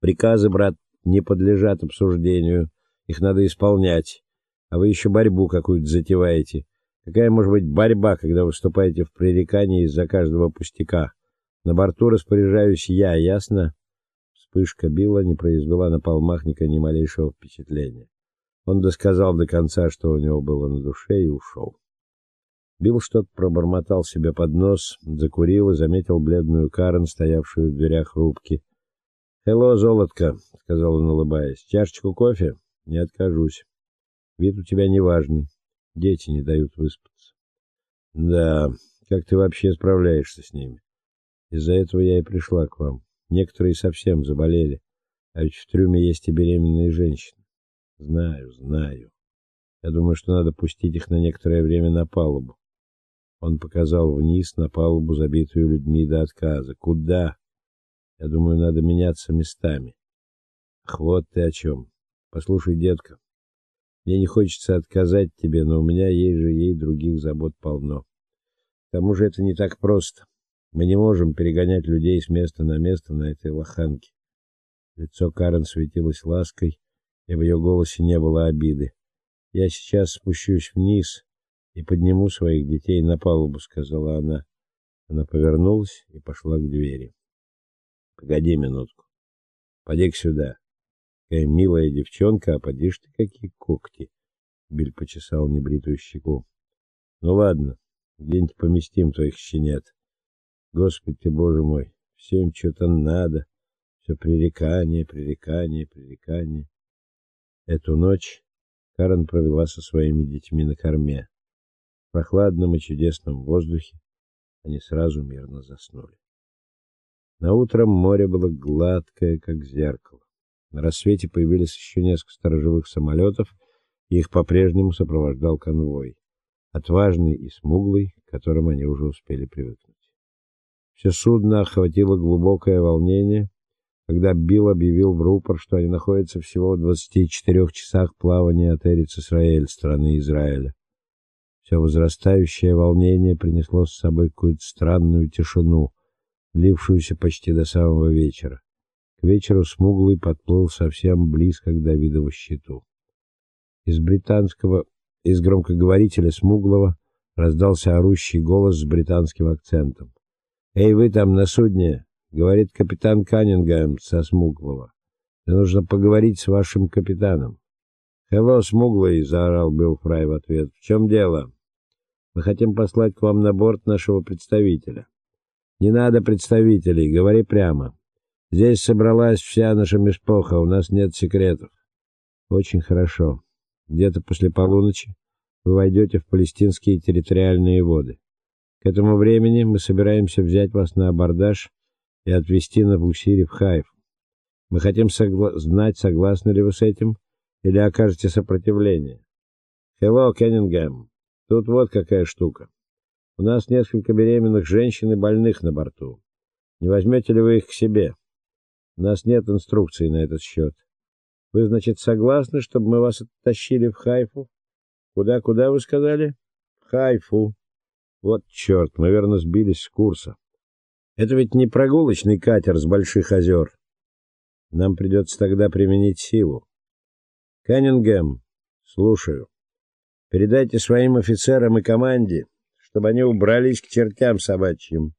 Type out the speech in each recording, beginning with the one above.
Приказы, брат, не подлежат обсуждению, их надо исполнять. А вы еще борьбу какую-то затеваете. Какая может быть борьба, когда вы вступаете в пререкания из-за каждого пустяка? На борту распоряжаюсь я, ясно? Вспышка Билла не произвела на Полмахника ни малейшего впечатления. Он досказал до конца, что у него было на душе, и ушел. Билл что-то пробормотал себе под нос, закурил и заметил бледную Карен, стоявшую в дверях рубки. "Хелло, золотко", сказал он, улыбаясь. "Чашечку кофе? Не откажусь. Вид у тебя неважный. Дети не дают выспаться". "Да, как ты вообще справляешься с ними?" "Из-за этого я и пришла к вам. Некоторые совсем заболели, а ведь в трюме есть и беременные женщины". "Знаю, знаю. Я думаю, что надо пустить их на некоторое время на палубу. Он показал вниз на палубу, забитую людьми до отказа. Куда? Я думаю, надо меняться местами. Ах, вот ты о чем. Послушай, детка, мне не хочется отказать тебе, но у меня есть же ей других забот полно. К тому же это не так просто. Мы не можем перегонять людей с места на место на этой лоханке. Лицо Карен светилось лаской, и в ее голосе не было обиды. Я сейчас спущусь вниз и подниму своих детей на палубу, сказала она. Она повернулась и пошла к двери. Погоди минутку. Поди-ка сюда. Какая милая девчонка, а поди ты какие когти. Биль почесал небритую щеку. Ну ладно, где-нибудь поместим твоих щенят. Господи ты, Боже мой, всем что-то надо. Все пререкание, пререкание, пререкание. Эту ночь Карен провела со своими детьми на корме прохладном и чудесном воздухе они сразу мирно заснули. На утром море было гладкое, как зеркало. На рассвете появились еще несколько сторожевых самолетов, и их по-прежнему сопровождал конвой, отважный и смуглый, к которым они уже успели привыкнуть. Все судно охватило глубокое волнение, когда Билл объявил в рупор, что они находятся всего в 24 часах плавания от Эрец-Исраэль, страны Израиля. Все возрастающее волнение принесло с собой какую-то странную тишину, длившуюся почти до самого вечера. К вечеру смуглый подплыл совсем близко к Давидову щиту. Из британского, из громкоговорителя смуглого раздался орущий голос с британским акцентом. "Эй, вы там на судне", говорит капитан Каннингем со смуглого. "Мне нужно поговорить с вашим капитаном". "Хелло, смуглый", заорал Билл Фрай в ответ. "В чем дело?" Мы хотим послать к вам на борт нашего представителя. Не надо представителей, говори прямо. Здесь собралась вся наша мешпоха, у нас нет секретов. Очень хорошо. Где-то после полуночи вы войдете в палестинские территориальные воды. К этому времени мы собираемся взять вас на абордаж и отвезти на буксире в Хайф. Мы хотим согла знать, согласны ли вы с этим или окажете сопротивление. Hello, Кеннингем. Тут вот какая штука. У нас несколько беременных женщин и больных на борту. Не возьмете ли вы их к себе? У нас нет инструкций на этот счет. Вы, значит, согласны, чтобы мы вас оттащили в Хайфу? Куда, куда вы сказали? В Хайфу. Вот черт, мы верно сбились с курса. Это ведь не прогулочный катер с больших озер. Нам придется тогда применить силу. Каннингем, слушаю. Передайте своим офицерам и команде, чтобы они убрались к чертям собачьим.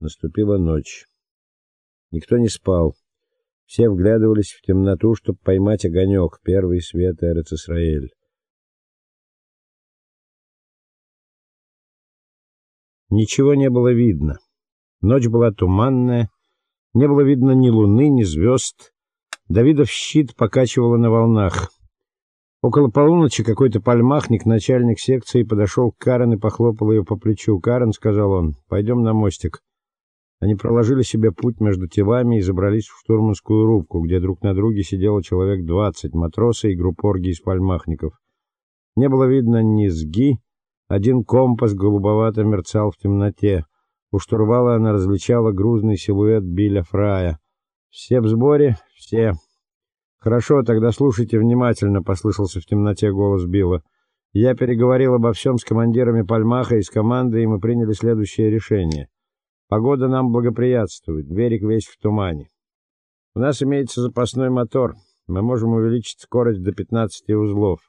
Наступила ночь. Никто не спал. Все вглядывались в темноту, чтобы поймать огонек, первый свет Эрец-Исраэль. Ничего не было видно. Ночь была туманная, не было видно ни луны, ни звезд. Давидов щит покачивало на волнах. Около полуночи какой-то пальмахник, начальник секции, подошел к Карен и похлопал ее по плечу. "Карен", сказал он. "Пойдем на мостик". Они проложили себе путь между телами и забрались в штурманскую рубку, где друг на друге сидело человек двадцать матросы и группорги из пальмахников. Не было видно ни сги, один компас голубовато мерцал в темноте. У штурвала она различала грузный силуэт Билля Фрая. Все в сборе, все. Хорошо, тогда слушайте внимательно, послышался в темноте голос Билла. Я переговорил обо всем с командирами Пальмаха и с командой, и мы приняли следующее решение. Погода нам благоприятствует, берег весь в тумане. У нас имеется запасной мотор. Мы можем увеличить скорость до 15 узлов.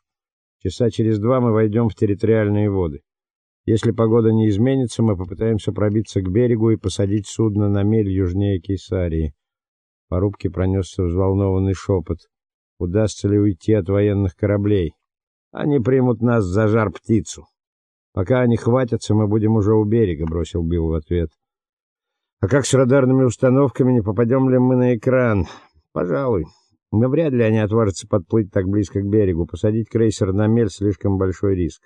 Часа через два мы войдем в территориальные воды. Если погода не изменится, мы попытаемся пробиться к берегу и посадить судно на мель южнее Кейсарии. По рубке пронесся взволнованный шепот. Удастся ли уйти от военных кораблей? Они примут нас за жар-птицу. Пока они хватятся, мы будем уже у берега, бросил Билл в ответ. А как с радарными установками, не попадем ли мы на экран? Пожалуй. Но вряд ли они отважатся подплыть так близко к берегу. Посадить крейсер на мель слишком большой риск.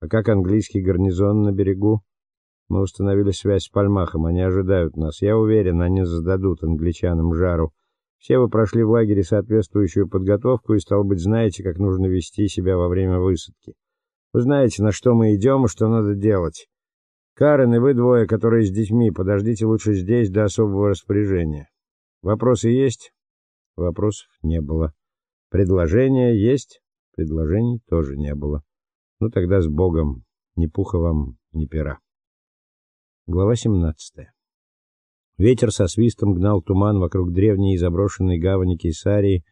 А как английский гарнизон на берегу? Мы установили связь с Пальмахом, они ожидают нас. Я уверен, они зададут англичанам жару. Все вы прошли в лагере соответствующую подготовку и стало быть знаете, как нужно вести себя во время высадки. Вы знаете, на что мы идем и что надо делать. Карен и вы двое, которые с детьми, подождите лучше здесь до особого распоряжения. Вопросы есть? Вопросов не было. Предложения есть? Предложений тоже не было. Ну тогда с Богом, ни пуха вам, ни пера. Глава 17. Ветер со свистом гнал туман вокруг древней и заброшенной гавани Кейсарии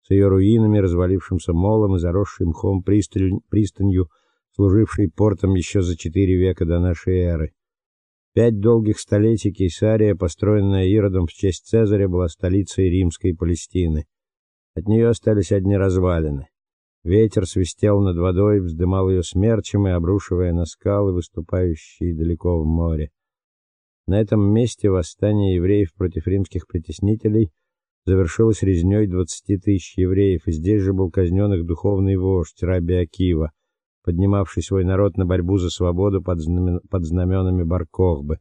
с ее руинами, развалившимся молом и заросшей мхом пристанью, служившей портом еще за четыре века до нашей эры. Пять долгих столетий Кейсария, построенная Иродом в честь Цезаря, была столицей римской Палестины. От нее остались одни развалины. Ветер свистел над водой, вздымал ее смерчем и обрушивая на скалы, выступающие далеко в море. На этом месте восстание евреев против римских притеснителей завершилось резнёй 20 тысяч евреев, и здесь же был казнен их духовный вождь Раби Акива поднимавший свой народ на борьбу за свободу под, знамен... под знаменами Баркохбы.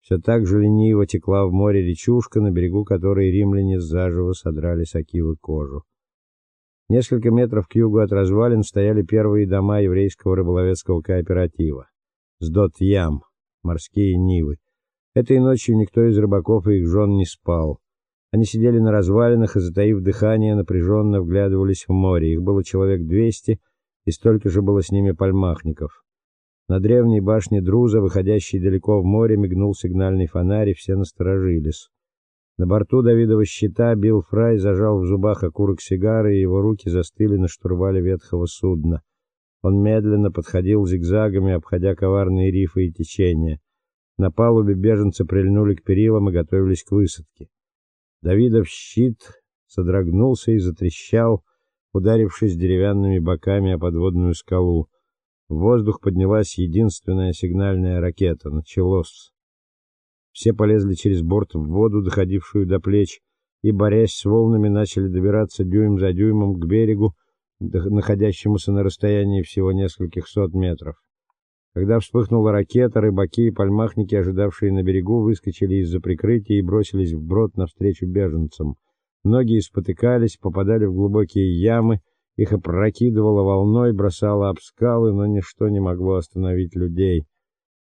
Все так же лениво текла в море речушка, на берегу которой римляне заживо содрали с Акивы кожу. Несколько метров к югу от развалин стояли первые дома еврейского рыболовецкого кооператива. Сдот-ям, морские нивы. Этой ночью никто из рыбаков и их жен не спал. Они сидели на развалинах и, затаив дыхание, напряженно вглядывались в море. Их было человек двести и столько же было с ними пальмахников. На древней башне Друза, выходящей далеко в море, мигнул сигнальный фонарь, и все насторожились. На борту Давидова щита Билл Фрай зажал в зубах окурок сигары, и его руки застыли на штурвале ветхого судна. Он медленно подходил зигзагами, обходя коварные рифы и течения. На палубе беженцы прильнули к перилам и готовились к высадке. Давидов щит содрогнулся и затрещал, ударившись деревянными боками о подводную скалу. В воздух поднялась единственная сигнальная ракета. Началось. Все полезли через борт в воду, доходившую до плеч, и, борясь с волнами, начали добираться дюйм за дюймом к берегу, находящемуся на расстоянии всего нескольких сот метров. Когда вспыхнула ракета, рыбаки и пальмахники, ожидавшие на берегу, выскочили из-за прикрытия и бросились вброд навстречу беженцам. Многие спотыкались, попадали в глубокие ямы, их опрокидывало волной, бросало об скалы, но ничто не могло остановить людей.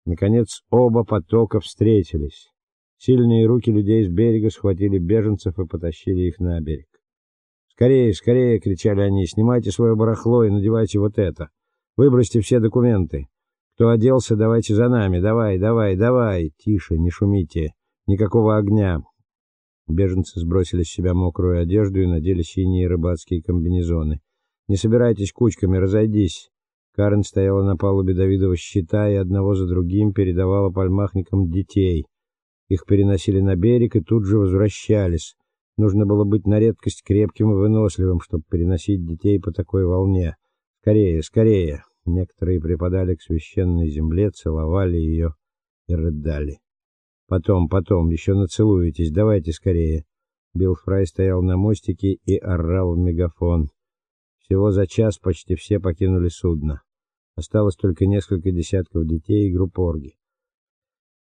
Наконец оба потока встретились. Сильные руки людей с берега схватили беженцев и потащили их на берег. "Скорее, скорее!" кричали они. "Снимайте свое барахло и надевайте вот это. Выбросьте все документы. Кто оделся, давайте за нами. Давай, давай, давай. Тише, не шумите. Никакого огня. Беженцы сбросили с себя мокрую одежду и надели синие рыбацкие комбинезоны. Не собирайтесь кучками, разойдись. Карен стояла на палубе Давидова щита и одного за другим передавала пальмахникам детей. Их переносили на берег и тут же возвращались. Нужно было быть на редкость крепким и выносливым, чтобы переносить детей по такой волне. Скорее, скорее. Некоторые припадали к священной земле, целовали ее и рыдали. Потом, потом, еще нацелуетесь. Давайте скорее. Билл Фрай стоял на мостике и орал в мегафон. Всего за час почти все покинули судно. Осталось только несколько десятков детей и группорги.